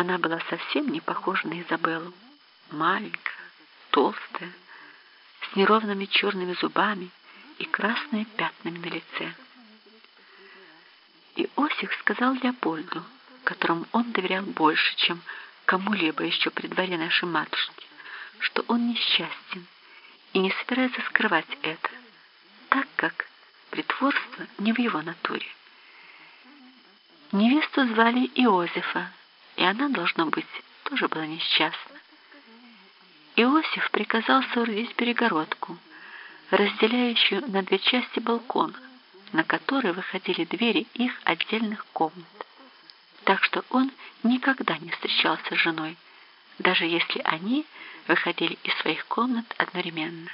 Она была совсем не похожа на Изабеллу. Маленькая, толстая, с неровными черными зубами и красными пятнами на лице. Иосиф сказал Леопольду, которому он доверял больше, чем кому-либо еще при дворе нашей матушки, что он несчастен и не собирается скрывать это, так как притворство не в его натуре. Невесту звали Иозефа, и она, должно быть, тоже была несчастна. Иосиф приказал соорудить перегородку, разделяющую на две части балкона, на которые выходили двери их отдельных комнат. Так что он никогда не встречался с женой, даже если они выходили из своих комнат одновременно.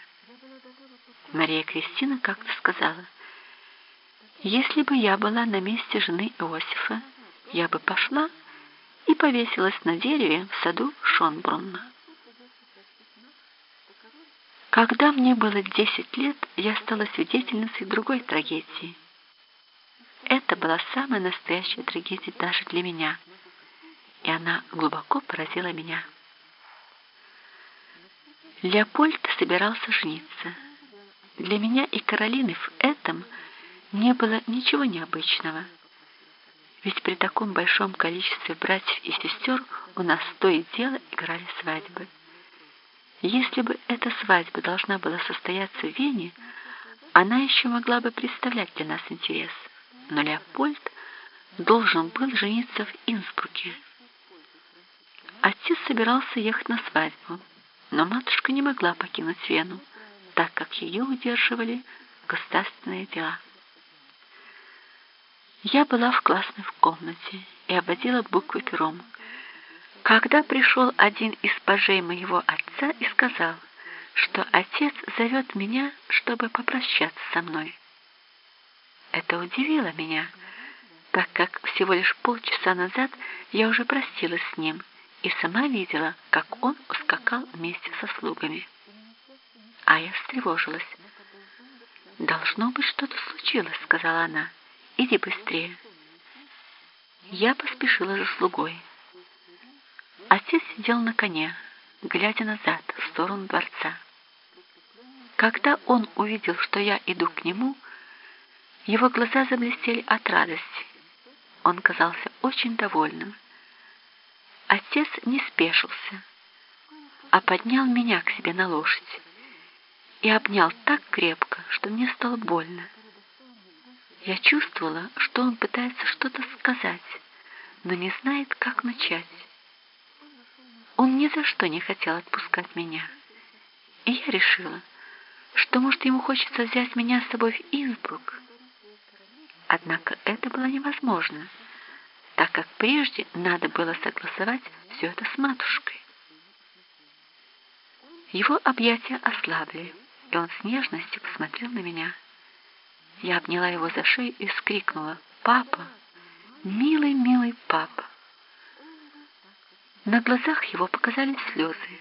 Мария Кристина как-то сказала, «Если бы я была на месте жены Иосифа, я бы пошла и повесилась на дереве в саду Шонбрунна». Когда мне было 10 лет, я стала свидетельницей другой трагедии. Это была самая настоящая трагедия даже для меня, и она глубоко поразила меня. Леопольд собирался жениться. Для меня и Каролины в этом не было ничего необычного. Ведь при таком большом количестве братьев и сестер у нас то и дело играли свадьбы. Если бы эта свадьба должна была состояться в Вене, она еще могла бы представлять для нас интерес. Но Леопольд должен был жениться в Инсбруке. Отец собирался ехать на свадьбу, но матушка не могла покинуть Вену, так как ее удерживали государственные дела. Я была в классной комнате и обводила буквы пером. Когда пришел один из пажей моего отца и сказал, что отец зовет меня, чтобы попрощаться со мной. Это удивило меня, так как всего лишь полчаса назад я уже простилась с ним и сама видела, как он ускакал вместе со слугами. А я встревожилась. «Должно быть, что-то случилось», — сказала она. «Иди быстрее». Я поспешила за слугой. Отец сидел на коне, глядя назад, в сторону дворца. Когда он увидел, что я иду к нему, его глаза заблестели от радости. Он казался очень довольным. Отец не спешился, а поднял меня к себе на лошадь и обнял так крепко, что мне стало больно. Я чувствовала, что он пытается что-то сказать, но не знает, как начать. Он ни за что не хотел отпускать меня. И я решила, что, может, ему хочется взять меня с собой в Инсбрук. Однако это было невозможно, так как прежде надо было согласовать все это с матушкой. Его объятия ослабли, и он с нежностью посмотрел на меня. Я обняла его за шею и вскрикнула «Папа! Милый, милый папа!» На глазах его показались слезы.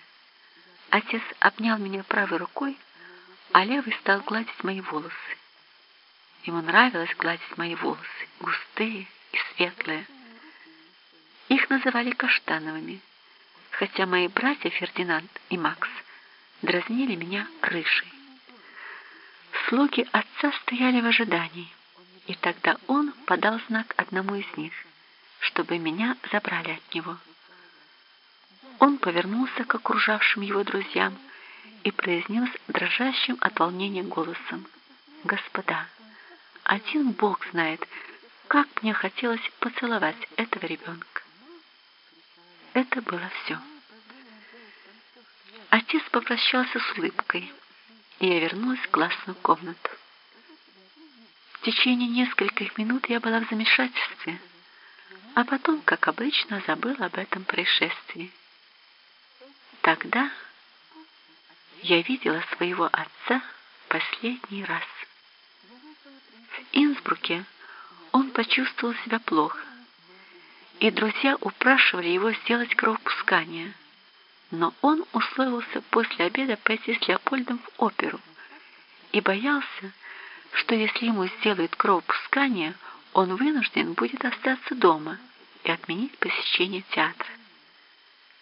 Отец обнял меня правой рукой, а левый стал гладить мои волосы. Ему нравилось гладить мои волосы, густые и светлые. Их называли каштановыми, хотя мои братья Фердинанд и Макс дразнили меня рыжей. Слуги отца стояли в ожидании, и тогда он подал знак одному из них, чтобы меня забрали от него. Он повернулся к окружавшим его друзьям и произнес дрожащим от волнения голосом. «Господа, один Бог знает, как мне хотелось поцеловать этого ребенка». Это было все. Отец попрощался с улыбкой, и я вернулась в классную комнату. В течение нескольких минут я была в замешательстве, а потом, как обычно, забыла об этом происшествии. Тогда я видела своего отца последний раз. В Инсбруке он почувствовал себя плохо, и друзья упрашивали его сделать кровопускание. Но он условился после обеда пойти с Леопольдом в оперу и боялся, что если ему сделают кровопускание, он вынужден будет остаться дома и отменить посещение театра.